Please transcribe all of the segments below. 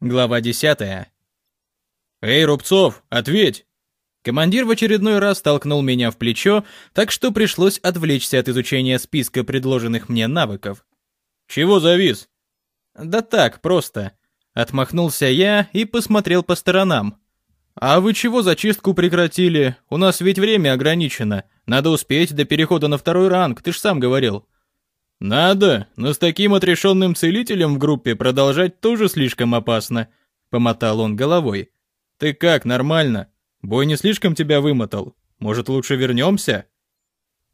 Глава 10. «Эй, Рубцов, ответь!» Командир в очередной раз толкнул меня в плечо, так что пришлось отвлечься от изучения списка предложенных мне навыков. «Чего завис?» «Да так, просто». Отмахнулся я и посмотрел по сторонам. «А вы чего зачистку прекратили? У нас ведь время ограничено. Надо успеть до перехода на второй ранг, ты ж сам говорил». «Надо, но с таким отрешенным целителем в группе продолжать тоже слишком опасно», — помотал он головой. «Ты как, нормально? Бой не слишком тебя вымотал? Может, лучше вернемся?»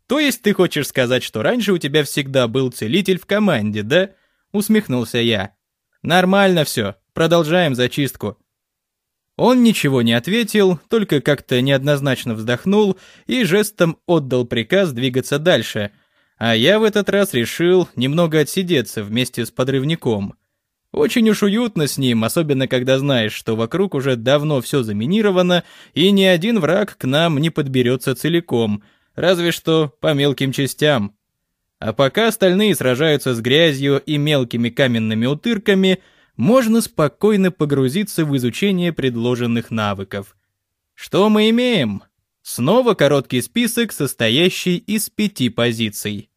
«То есть ты хочешь сказать, что раньше у тебя всегда был целитель в команде, да?» — усмехнулся я. «Нормально все, продолжаем зачистку». Он ничего не ответил, только как-то неоднозначно вздохнул и жестом отдал приказ двигаться дальше — а я в этот раз решил немного отсидеться вместе с подрывником. Очень уж уютно с ним, особенно когда знаешь, что вокруг уже давно все заминировано, и ни один враг к нам не подберется целиком, разве что по мелким частям. А пока остальные сражаются с грязью и мелкими каменными утырками, можно спокойно погрузиться в изучение предложенных навыков. Что мы имеем? Снова короткий список, состоящий из пяти позиций.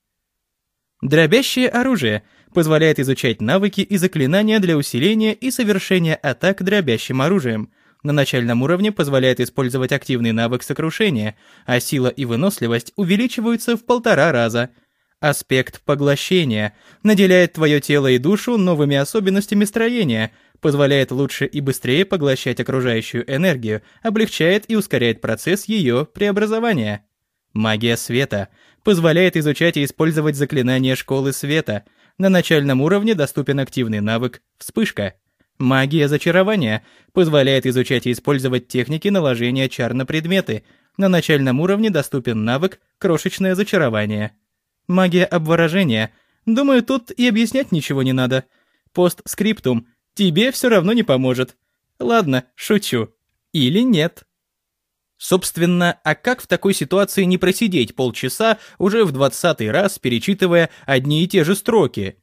Дробящее оружие позволяет изучать навыки и заклинания для усиления и совершения атак дробящим оружием. На начальном уровне позволяет использовать активный навык сокрушения, а сила и выносливость увеличиваются в полтора раза. Аспект поглощения наделяет твое тело и душу новыми особенностями строения – позволяет лучше и быстрее поглощать окружающую энергию, облегчает и ускоряет процесс ее преобразования. Магия света позволяет изучать и использовать заклинания школы света. На начальном уровне доступен активный навык «Вспышка». Магия зачарования позволяет изучать и использовать техники наложения чар на предметы. На начальном уровне доступен навык «Крошечное зачарование». Магия обворожения. Думаю, тут и объяснять ничего не надо. Постскриптум тебе все равно не поможет. Ладно, шучу. Или нет. Собственно, а как в такой ситуации не просидеть полчаса, уже в двадцатый раз перечитывая одни и те же строки?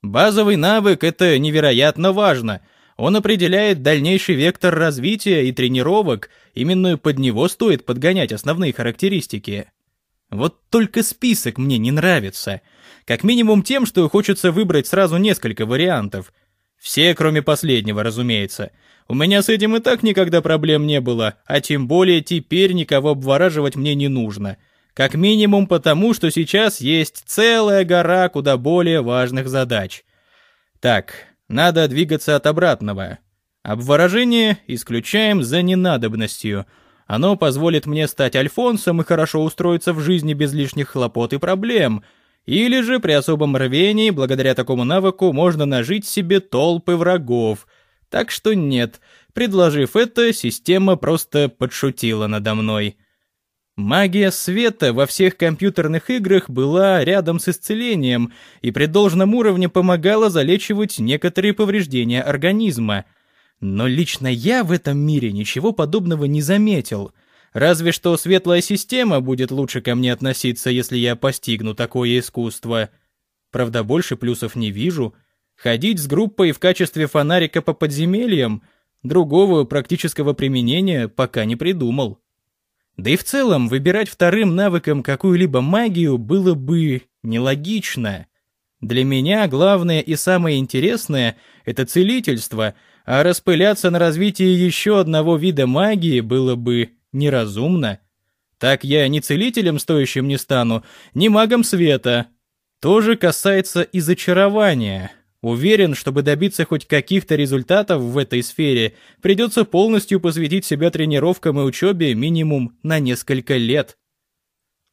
Базовый навык — это невероятно важно. Он определяет дальнейший вектор развития и тренировок, именно под него стоит подгонять основные характеристики. Вот только список мне не нравится. Как минимум тем, что хочется выбрать сразу несколько вариантов — все, кроме последнего, разумеется. У меня с этим и так никогда проблем не было, а тем более теперь никого обвораживать мне не нужно. Как минимум потому, что сейчас есть целая гора куда более важных задач. Так, надо двигаться от обратного. Обворожение исключаем за ненадобностью. Оно позволит мне стать Альфонсом и хорошо устроиться в жизни без лишних хлопот и проблем — или же при особом рвении, благодаря такому навыку, можно нажить себе толпы врагов. Так что нет, предложив это, система просто подшутила надо мной. Магия света во всех компьютерных играх была рядом с исцелением и при должном уровне помогала залечивать некоторые повреждения организма. Но лично я в этом мире ничего подобного не заметил — Разве что светлая система будет лучше ко мне относиться, если я постигну такое искусство. Правда, больше плюсов не вижу. Ходить с группой в качестве фонарика по подземельям другого практического применения пока не придумал. Да и в целом выбирать вторым навыком какую-либо магию было бы нелогично. Для меня главное и самое интересное — это целительство, а распыляться на развитие еще одного вида магии было бы неразумно. Так я ни целителем стоящим не стану, ни магом света. То же касается и зачарования. Уверен, чтобы добиться хоть каких-то результатов в этой сфере, придется полностью посвятить себя тренировкам и учебе минимум на несколько лет.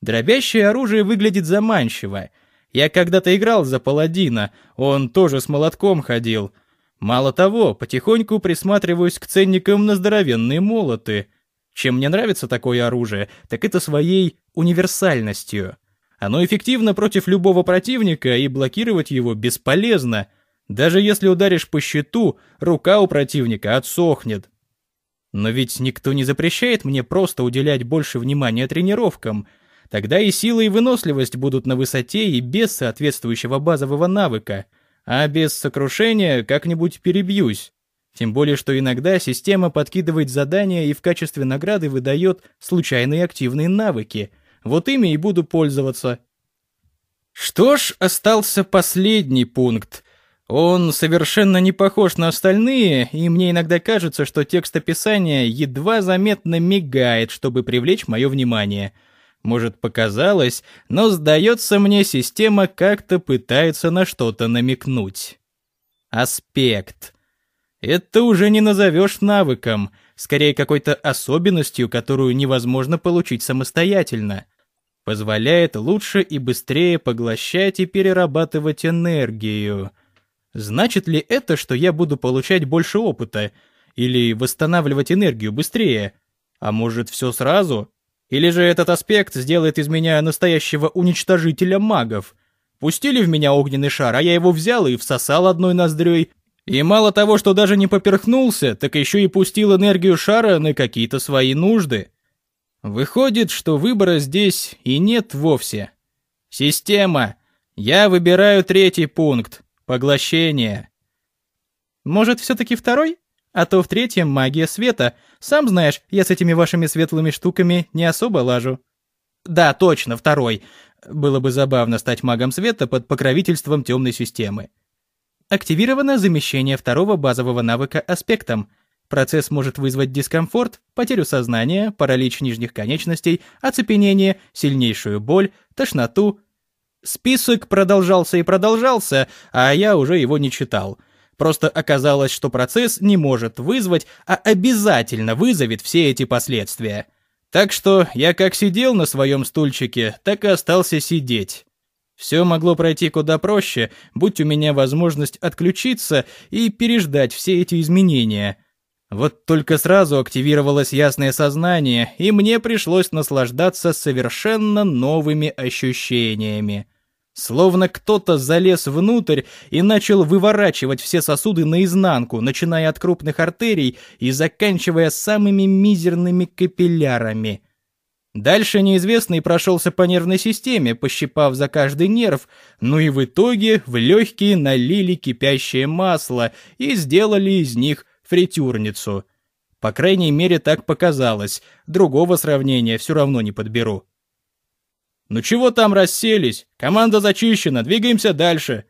Дробящее оружие выглядит заманчиво. Я когда-то играл за паладина, он тоже с молотком ходил. Мало того, потихоньку присматриваюсь к ценникам на здоровенные молоты. Чем мне нравится такое оружие, так это своей универсальностью. Оно эффективно против любого противника, и блокировать его бесполезно. Даже если ударишь по щиту, рука у противника отсохнет. Но ведь никто не запрещает мне просто уделять больше внимания тренировкам. Тогда и сила, и выносливость будут на высоте и без соответствующего базового навыка. А без сокрушения как-нибудь перебьюсь. Тем более, что иногда система подкидывает задания и в качестве награды выдает случайные активные навыки. Вот ими и буду пользоваться. Что ж, остался последний пункт. Он совершенно не похож на остальные, и мне иногда кажется, что текст описания едва заметно мигает, чтобы привлечь мое внимание. Может, показалось, но, сдается мне, система как-то пытается на что-то намекнуть. Аспект. Это уже не назовешь навыком, скорее какой-то особенностью, которую невозможно получить самостоятельно. Позволяет лучше и быстрее поглощать и перерабатывать энергию. Значит ли это, что я буду получать больше опыта? Или восстанавливать энергию быстрее? А может, все сразу? Или же этот аспект сделает из меня настоящего уничтожителя магов? Пустили в меня огненный шар, а я его взял и всосал одной ноздрёй, и мало того, что даже не поперхнулся, так еще и пустил энергию шара на какие-то свои нужды. Выходит, что выбора здесь и нет вовсе. Система. Я выбираю третий пункт. Поглощение. Может, все-таки второй? А то в третьем магия света. Сам знаешь, я с этими вашими светлыми штуками не особо лажу. Да, точно, второй. Было бы забавно стать магом света под покровительством темной системы. Активировано замещение второго базового навыка аспектом. Процесс может вызвать дискомфорт, потерю сознания, паралич нижних конечностей, оцепенение, сильнейшую боль, тошноту. Список продолжался и продолжался, а я уже его не читал. Просто оказалось, что процесс не может вызвать, а обязательно вызовет все эти последствия. Так что я как сидел на своем стульчике, так и остался сидеть. Все могло пройти куда проще, будь у меня возможность отключиться и переждать все эти изменения. Вот только сразу активировалось ясное сознание, и мне пришлось наслаждаться совершенно новыми ощущениями. Словно кто-то залез внутрь и начал выворачивать все сосуды наизнанку, начиная от крупных артерий и заканчивая самыми мизерными капиллярами. Дальше неизвестный прошелся по нервной системе, пощипав за каждый нерв, ну и в итоге в легкие налили кипящее масло и сделали из них фритюрницу. По крайней мере, так показалось. Другого сравнения все равно не подберу. «Ну чего там расселись? Команда зачищена, двигаемся дальше!»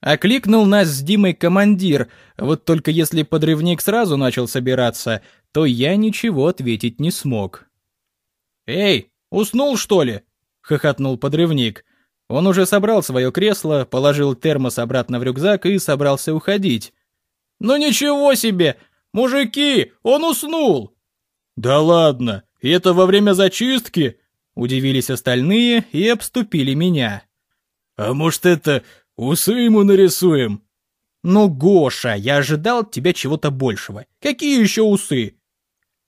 Окликнул нас с Димой командир, вот только если подрывник сразу начал собираться, то я ничего ответить не смог. «Эй, уснул, что ли?» — хохотнул подрывник. Он уже собрал свое кресло, положил термос обратно в рюкзак и собрался уходить. «Ну ничего себе! Мужики, он уснул!» «Да ладно, это во время зачистки?» Удивились остальные и обступили меня. «А может это усы ему нарисуем?» «Ну, Гоша, я ожидал от тебя чего-то большего. Какие еще усы?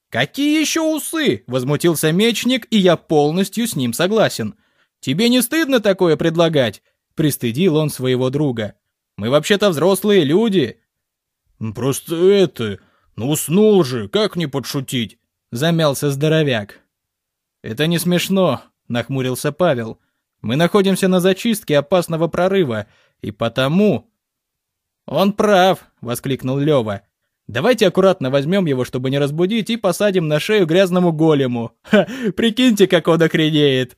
«Какие еще усы?» — возмутился мечник, и я полностью с ним согласен. «Тебе не стыдно такое предлагать?» — пристыдил он своего друга. «Мы вообще-то взрослые люди». «Просто это... Ну уснул же, как не подшутить?» — замялся здоровяк. «Это не смешно», — нахмурился Павел. «Мы находимся на зачистке опасного прорыва, и потому...» «Он прав», — воскликнул Лёва. Давайте аккуратно возьмем его, чтобы не разбудить, и посадим на шею грязному голему. Ха, прикиньте, как он охренеет.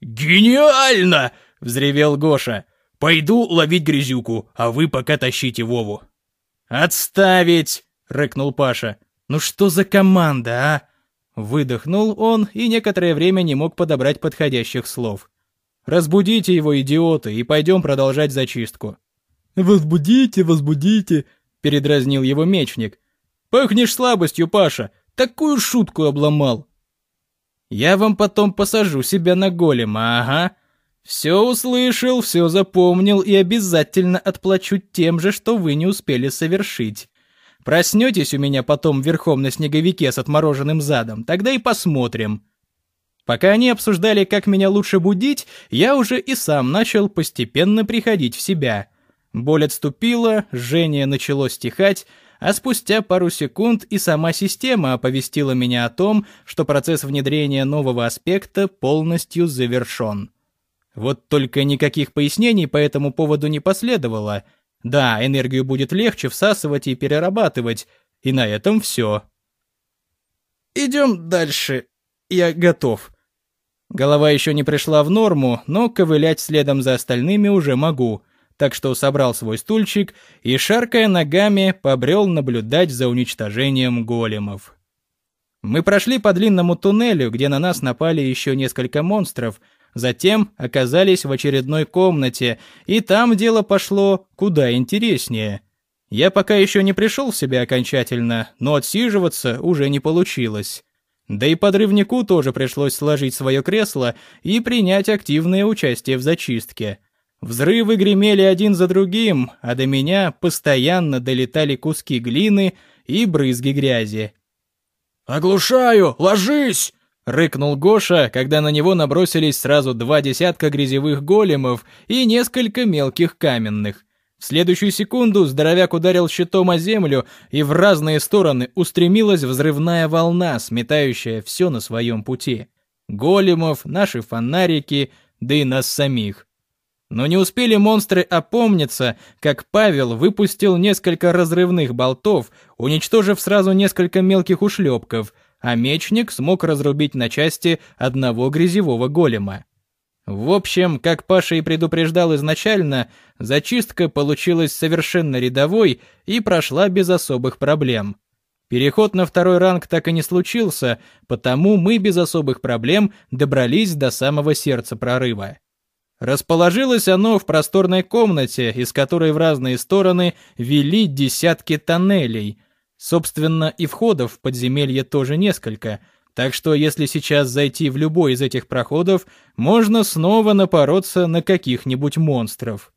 Гениально! взревел Гоша. Пойду ловить грязюку, а вы пока тащите Вову. Отставить! рыкнул Паша. Ну что за команда, а? Выдохнул он и некоторое время не мог подобрать подходящих слов. «Разбудите его, идиоты, и пойдем продолжать зачистку». «Возбудите, возбудите», передразнил его мечник. «Пахнешь слабостью, Паша! Такую шутку обломал!» «Я вам потом посажу себя на голема, ага!» «Все услышал, все запомнил и обязательно отплачу тем же, что вы не успели совершить. Проснетесь у меня потом верхом на снеговике с отмороженным задом, тогда и посмотрим». Пока они обсуждали, как меня лучше будить, я уже и сам начал постепенно приходить в себя – Боль отступила, жжение начало стихать, а спустя пару секунд и сама система оповестила меня о том, что процесс внедрения нового аспекта полностью завершен. Вот только никаких пояснений по этому поводу не последовало. Да, энергию будет легче всасывать и перерабатывать, и на этом все. Идем дальше. Я готов. Голова еще не пришла в норму, но ковылять следом за остальными уже могу, так что собрал свой стульчик и, шаркая ногами, побрел наблюдать за уничтожением големов. Мы прошли по длинному туннелю, где на нас напали еще несколько монстров, затем оказались в очередной комнате, и там дело пошло куда интереснее. Я пока еще не пришел в себя окончательно, но отсиживаться уже не получилось. Да и подрывнику тоже пришлось сложить свое кресло и принять активное участие в зачистке. Взрывы гремели один за другим, а до меня постоянно долетали куски глины и брызги грязи. «Оглушаю! Ложись!» — рыкнул Гоша, когда на него набросились сразу два десятка грязевых големов и несколько мелких каменных. В следующую секунду здоровяк ударил щитом о землю, и в разные стороны устремилась взрывная волна, сметающая все на своем пути. Големов, наши фонарики, да и нас самих. Но не успели монстры опомниться, как Павел выпустил несколько разрывных болтов, уничтожив сразу несколько мелких ушлепков, а мечник смог разрубить на части одного грязевого голема. В общем, как Паша и предупреждал изначально, зачистка получилась совершенно рядовой и прошла без особых проблем. Переход на второй ранг так и не случился, потому мы без особых проблем добрались до самого сердца прорыва. Расположилось оно в просторной комнате, из которой в разные стороны вели десятки тоннелей. Собственно, и входов в подземелье тоже несколько, так что если сейчас зайти в любой из этих проходов, можно снова напороться на каких-нибудь монстров.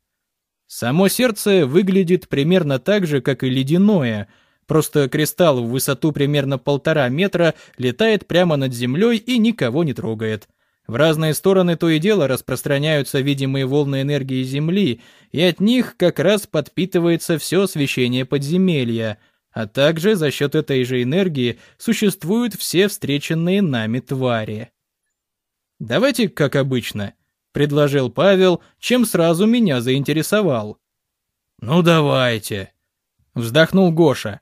Само сердце выглядит примерно так же, как и ледяное, просто кристалл в высоту примерно полтора метра летает прямо над землей и никого не трогает. В разные стороны то и дело распространяются видимые волны энергии Земли, и от них как раз подпитывается все освещение подземелья, а также за счет этой же энергии существуют все встреченные нами твари. «Давайте, как обычно», — предложил Павел, чем сразу меня заинтересовал. «Ну давайте», — вздохнул Гоша.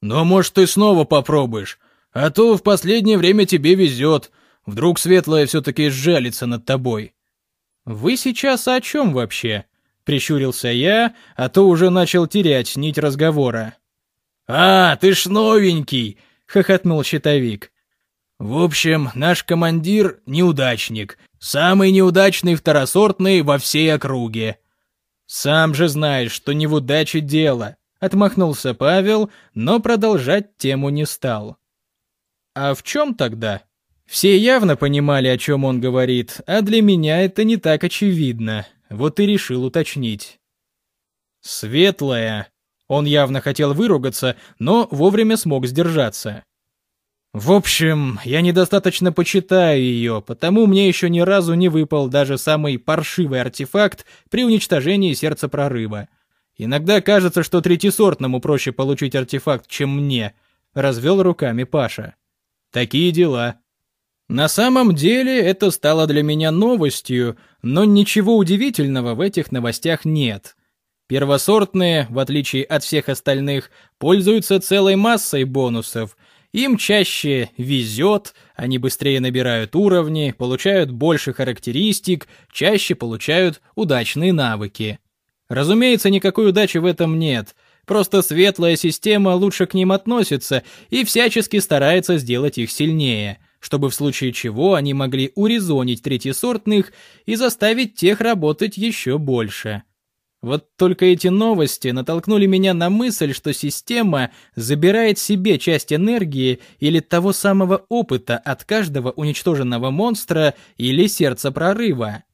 «Но, может, ты снова попробуешь, а то в последнее время тебе везет». Вдруг светлая все-таки сжалится над тобой. Вы сейчас о чем вообще? Прищурился я, а то уже начал терять нить разговора. «А, ты ж новенький!» — хохотнул щитовик. «В общем, наш командир — неудачник. Самый неудачный второсортный во всей округе». «Сам же знаешь, что не в удаче дело», — отмахнулся Павел, но продолжать тему не стал. «А в чем тогда?» Все явно понимали, о чем он говорит, а для меня это не так очевидно. Вот и решил уточнить. «Светлая». Он явно хотел выругаться, но вовремя смог сдержаться. В общем, я недостаточно почитаю ее, потому мне еще ни разу не выпал даже самый паршивый артефакт при уничтожении сердца прорыва. Иногда кажется, что третисортному проще получить артефакт, чем мне, развел руками Паша. Такие дела. На самом деле это стало для меня новостью, но ничего удивительного в этих новостях нет. Первосортные, в отличие от всех остальных, пользуются целой массой бонусов. Им чаще везет, они быстрее набирают уровни, получают больше характеристик, чаще получают удачные навыки. Разумеется, никакой удачи в этом нет. Просто светлая система лучше к ним относится и всячески старается сделать их сильнее – чтобы в случае чего они могли урезонить третьесортных и заставить тех работать еще больше. Вот только эти новости натолкнули меня на мысль, что система забирает себе часть энергии или того самого опыта от каждого уничтоженного монстра или сердца прорыва.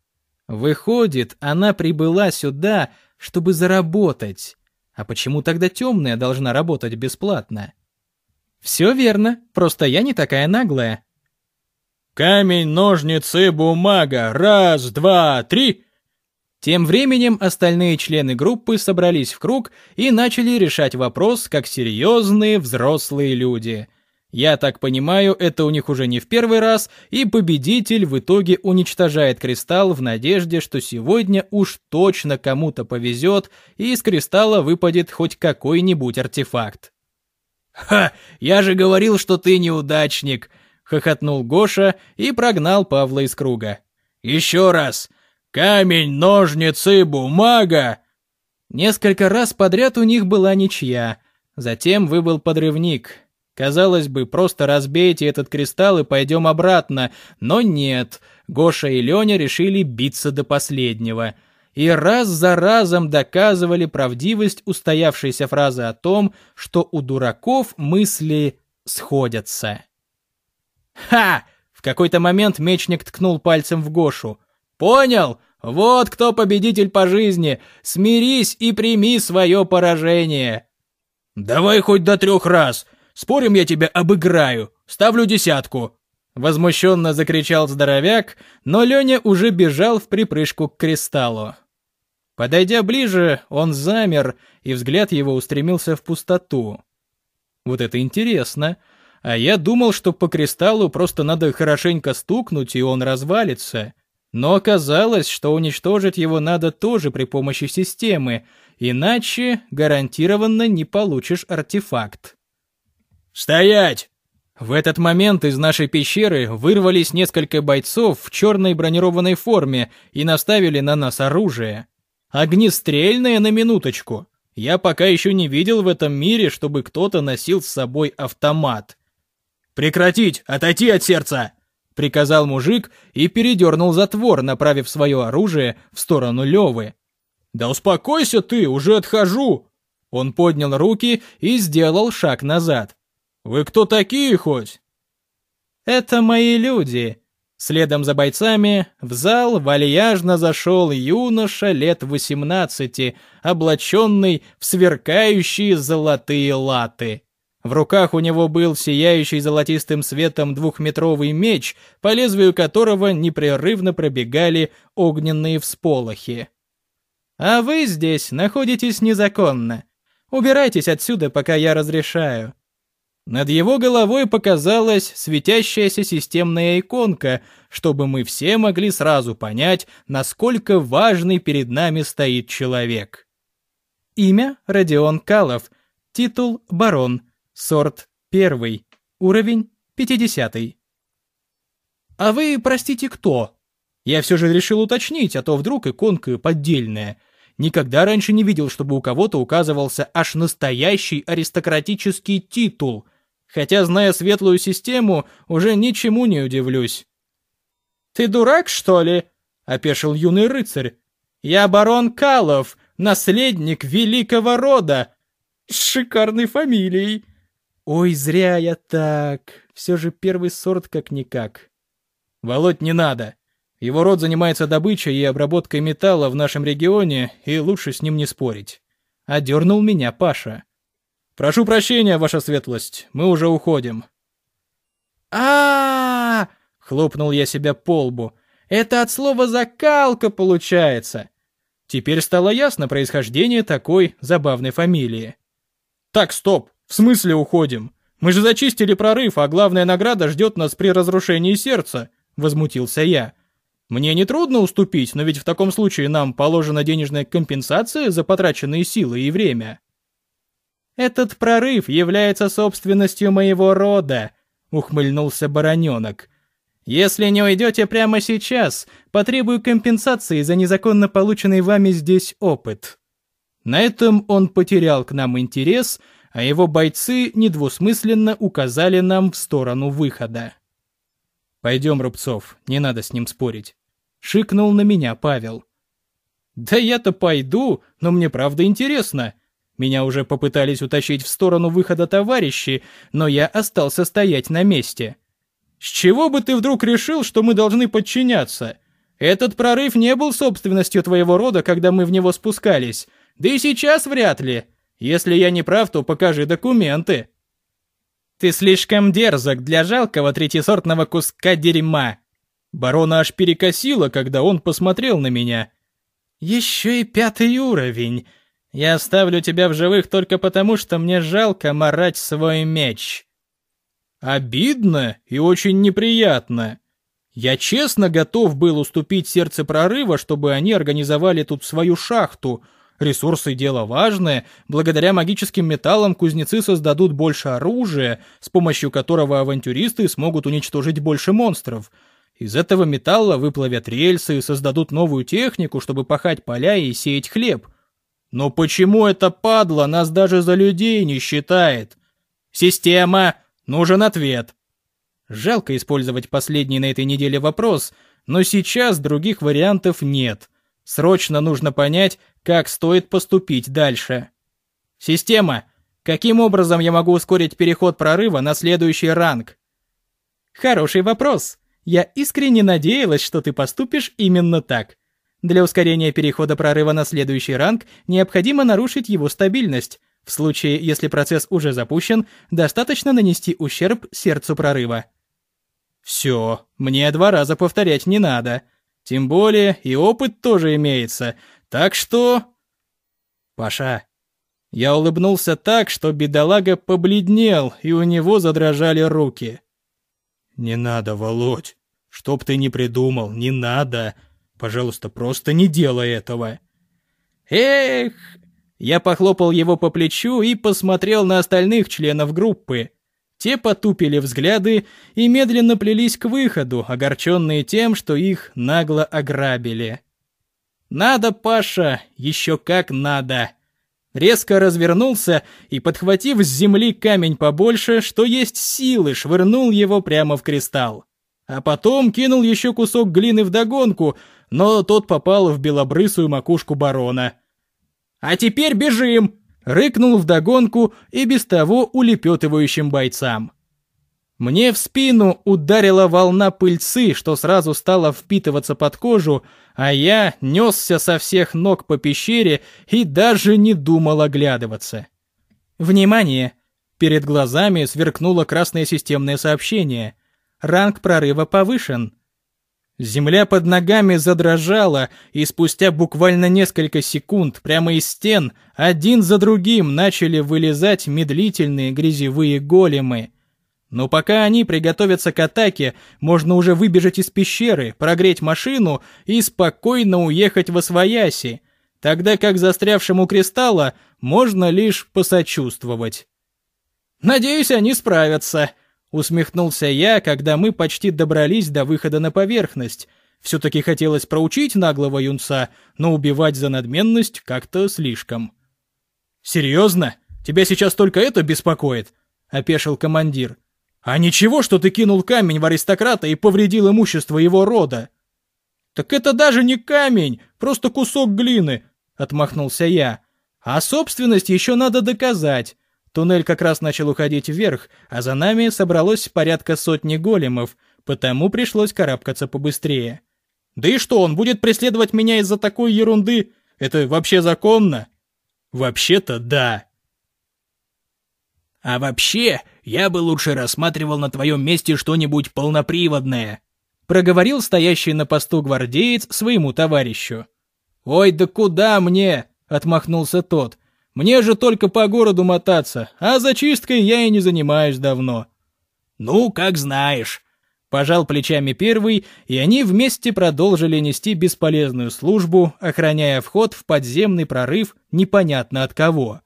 Выходит, она прибыла сюда, чтобы заработать. А почему тогда темная должна работать бесплатно? Все верно, просто я не такая наглая. Камень, ножницы, бумага. Раз, два, три. Тем временем остальные члены группы собрались в круг и начали решать вопрос как серьезные взрослые люди. Я так понимаю, это у них уже не в первый раз, и победитель в итоге уничтожает кристалл в надежде, что сегодня уж точно кому-то повезет, и из кристалла выпадет хоть какой-нибудь артефакт. «Ха! Я же говорил, что ты неудачник!» — хохотнул Гоша и прогнал Павла из круга. «Еще раз! Камень, ножницы, бумага!» Несколько раз подряд у них была ничья. Затем выбыл подрывник. Казалось бы, просто разбейте этот кристалл и пойдем обратно, но нет. Гоша и Леня решили биться до последнего — и раз за разом доказывали правдивость устоявшейся фразы о том, что у дураков мысли сходятся. «Ха!» — в какой-то момент мечник ткнул пальцем в Гошу. «Понял? Вот кто победитель по жизни! Смирись и прими свое поражение!» «Давай хоть до трех раз! Спорим, я тебя обыграю! Ставлю десятку!» Возмущенно закричал здоровяк, но Леня уже бежал в припрыжку к кристаллу. Подойдя ближе, он замер, и взгляд его устремился в пустоту. Вот это интересно. А я думал, что по кристаллу просто надо хорошенько стукнуть, и он развалится. Но оказалось, что уничтожить его надо тоже при помощи системы, иначе гарантированно не получишь артефакт. «Стоять!» В этот момент из нашей пещеры вырвались несколько бойцов в черной бронированной форме и наставили на нас оружие. Огнестрельное на минуточку. Я пока еще не видел в этом мире, чтобы кто-то носил с собой автомат. «Прекратить! Отойти от сердца!» — приказал мужик и передернул затвор, направив свое оружие в сторону Левы. «Да успокойся ты, уже отхожу!» Он поднял руки и сделал шаг назад. «Вы кто такие хоть?» «Это мои люди», Следом за бойцами в зал вальяжно зашел юноша лет восемнадцати, облаченный в сверкающие золотые латы. В руках у него был сияющий золотистым светом двухметровый меч, по лезвию которого непрерывно пробегали огненные всполохи. «А вы здесь находитесь незаконно. Убирайтесь отсюда, пока я разрешаю», над его головой показалась светящаяся системная иконка, чтобы мы все могли сразу понять, насколько важный перед нами стоит человек. Имя – Родион Калов, титул – барон, сорт – первый, уровень – пятидесятый. «А вы, простите, кто?» Я все же решил уточнить, а то вдруг иконка поддельная. Никогда раньше не видел, чтобы у кого-то указывался аж настоящий аристократический титул – хотя, зная светлую систему, уже ничему не удивлюсь. «Ты дурак, что ли?» — опешил юный рыцарь. «Я барон Калов, наследник великого рода, с шикарной фамилией». «Ой, зря я так. Все же первый сорт как-никак». «Володь, не надо. Его род занимается добычей и обработкой металла в нашем регионе, и лучше с ним не спорить». Одернул меня Паша. «Прошу прощения, ваша светлость, мы уже уходим». а, хлопнул я себя по лбу. «Это от слова «закалка» получается». Теперь стало ясно происхождение такой забавной фамилии. «Так, стоп, в смысле уходим? Мы же зачистили прорыв, а главная награда ждет нас при разрушении сердца», — возмутился я. «Мне не трудно уступить, но ведь в таком случае нам положена денежная компенсация за потраченные силы и время». Этот прорыв является собственностью моего рода, ухмыльнулся бароненок. Если не уйдете прямо сейчас, потребую компенсации за незаконно полученный вами здесь опыт. На этом он потерял к нам интерес, а его бойцы недвусмысленно указали нам в сторону выхода. «Пойдем, Рубцов, не надо с ним спорить», — шикнул на меня Павел. «Да я-то пойду, но мне правда интересно», меня уже попытались утащить в сторону выхода товарищи, но я остался стоять на месте. «С чего бы ты вдруг решил, что мы должны подчиняться? Этот прорыв не был собственностью твоего рода, когда мы в него спускались. Да и сейчас вряд ли. Если я не прав, то покажи документы». «Ты слишком дерзок для жалкого третьесортного куска дерьма». Барона аж перекосило, когда он посмотрел на меня. «Еще и пятый уровень. Я оставлю тебя в живых только потому, что мне жалко марать свой меч. Обидно и очень неприятно. Я честно готов был уступить сердце прорыва, чтобы они организовали тут свою шахту, Ресурсы – дело важное, благодаря магическим металлам кузнецы создадут больше оружия, с помощью которого авантюристы смогут уничтожить больше монстров. Из этого металла выплавят рельсы и создадут новую технику, чтобы пахать поля и сеять хлеб. Но почему это падла нас даже за людей не считает? Система! Нужен ответ. Жалко использовать последний на этой неделе вопрос, но сейчас других вариантов нет. Срочно нужно понять, как стоит поступить дальше. Система, каким образом я могу ускорить переход прорыва на следующий ранг? Хороший вопрос. Я искренне надеялась, что ты поступишь именно так. Для ускорения перехода прорыва на следующий ранг необходимо нарушить его стабильность. В случае, если процесс уже запущен, достаточно нанести ущерб сердцу прорыва. Все, мне два раза повторять не надо. Тем более и опыт тоже имеется, так что... Паша. Я улыбнулся так, что бедолага побледнел, и у него задрожали руки. Не надо, Володь. Чтоб ты не придумал, не надо. Пожалуйста, просто не делай этого. Эх! Я похлопал его по плечу и посмотрел на остальных членов группы. Те потупили взгляды и медленно плелись к выходу, огорченные тем, что их нагло ограбили. «Надо, Паша, еще как надо!» Резко развернулся и, подхватив с земли камень побольше, что есть силы, швырнул его прямо в кристалл. А потом кинул еще кусок глины вдогонку, но тот попал в белобрысую макушку барона. «А теперь бежим!» Рыкнул вдогонку и без того улепетывающим бойцам. Мне в спину ударила волна пыльцы, что сразу стала впитываться под кожу, а я несся со всех ног по пещере и даже не думал оглядываться. Внимание! Перед глазами сверкнуло красное системное сообщение. Ранг прорыва повышен. Земля под ногами задрожала, и спустя буквально несколько секунд прямо из стен один за другим начали вылезать медлительные грязевые големы. Но пока они приготовятся к атаке, можно уже выбежать из пещеры, прогреть машину и спокойно уехать во свояси, тогда как застрявшему кристалла можно лишь посочувствовать. «Надеюсь, они справятся», Усмехнулся я, когда мы почти добрались до выхода на поверхность. Все-таки хотелось проучить наглого юнца, но убивать за надменность как-то слишком. «Серьезно? Тебя сейчас только это беспокоит?» — опешил командир. «А ничего, что ты кинул камень в аристократа и повредил имущество его рода?» «Так это даже не камень, просто кусок глины», — отмахнулся я. «А собственность еще надо доказать. Туннель как раз начал уходить вверх, а за нами собралось порядка сотни големов, потому пришлось карабкаться побыстрее. Да и что, он будет преследовать меня из-за такой ерунды? Это вообще законно? Вообще-то да. А вообще, я бы лучше рассматривал на твоем месте что-нибудь полноприводное, проговорил стоящий на посту гвардеец своему товарищу. Ой, да куда мне? отмахнулся тот. Мне же только по городу мотаться, а зачисткой я и не занимаюсь давно». «Ну, как знаешь», — пожал плечами первый, и они вместе продолжили нести бесполезную службу, охраняя вход в подземный прорыв непонятно от кого.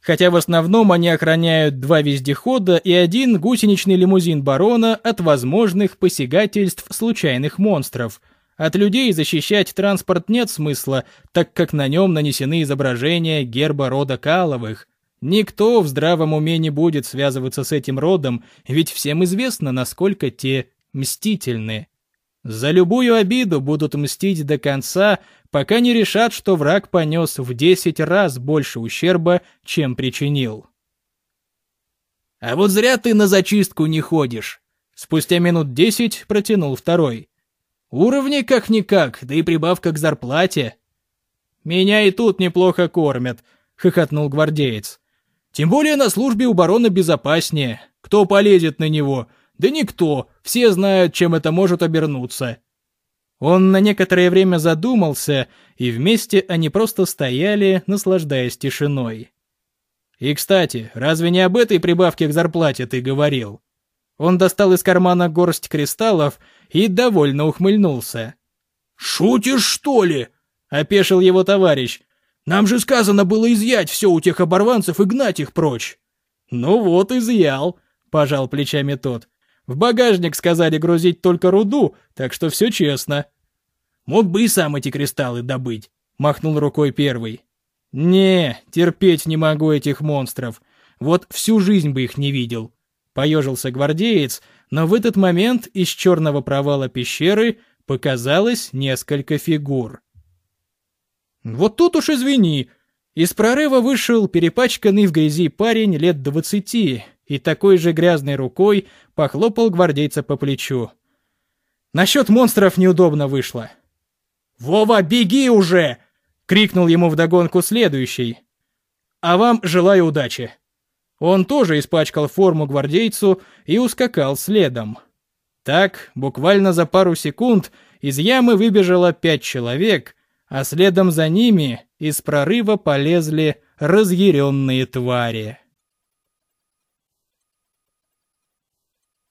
Хотя в основном они охраняют два вездехода и один гусеничный лимузин барона от возможных посягательств случайных монстров — от людей защищать транспорт нет смысла, так как на нем нанесены изображения герба рода Каловых. Никто в здравом уме не будет связываться с этим родом, ведь всем известно, насколько те мстительны. За любую обиду будут мстить до конца, пока не решат, что враг понес в десять раз больше ущерба, чем причинил. «А вот зря ты на зачистку не ходишь», — спустя минут десять протянул второй. Уровни как-никак, да и прибавка к зарплате. Меня и тут неплохо кормят, хохотнул гвардеец. Тем более на службе у барона безопаснее. Кто полезет на него? Да никто. Все знают, чем это может обернуться. Он на некоторое время задумался, и вместе они просто стояли, наслаждаясь тишиной. И, кстати, разве не об этой прибавке к зарплате ты говорил? Он достал из кармана горсть кристаллов и довольно ухмыльнулся. «Шутишь, что ли?» — опешил его товарищ. Нам же сказано было изъять все у тех оборванцев и гнать их прочь». «Ну вот, изъял», — пожал плечами тот. «В багажник сказали грузить только руду, так что все честно». «Мог бы и сам эти кристаллы добыть», — махнул рукой первый. «Не, терпеть не могу этих монстров. Вот всю жизнь бы их не видел». Поежился гвардеец, но в этот момент из черного провала пещеры показалось несколько фигур. Вот тут уж извини. Из прорыва вышел перепачканный в грязи парень лет двадцати и такой же грязной рукой похлопал гвардейца по плечу. Насчет монстров неудобно вышло. «Вова, беги уже!» — крикнул ему вдогонку следующий. «А вам желаю удачи!» Он тоже испачкал форму гвардейцу и ускакал следом. Так, буквально за пару секунд из ямы выбежало пять человек, а следом за ними из прорыва полезли разъяренные твари.